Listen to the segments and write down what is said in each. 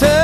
to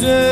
güzel.